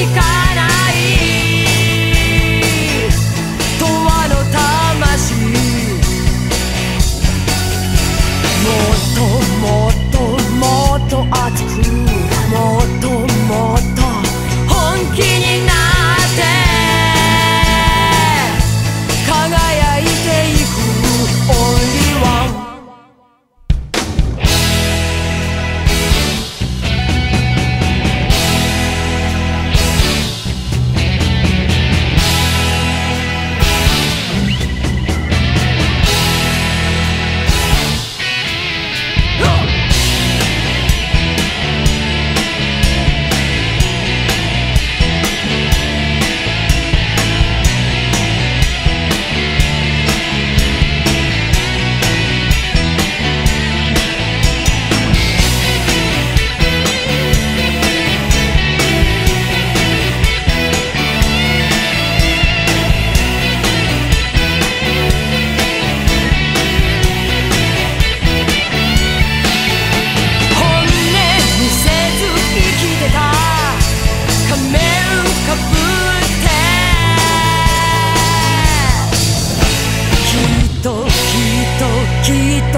ficar.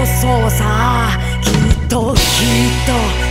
そうさ。きっときっと。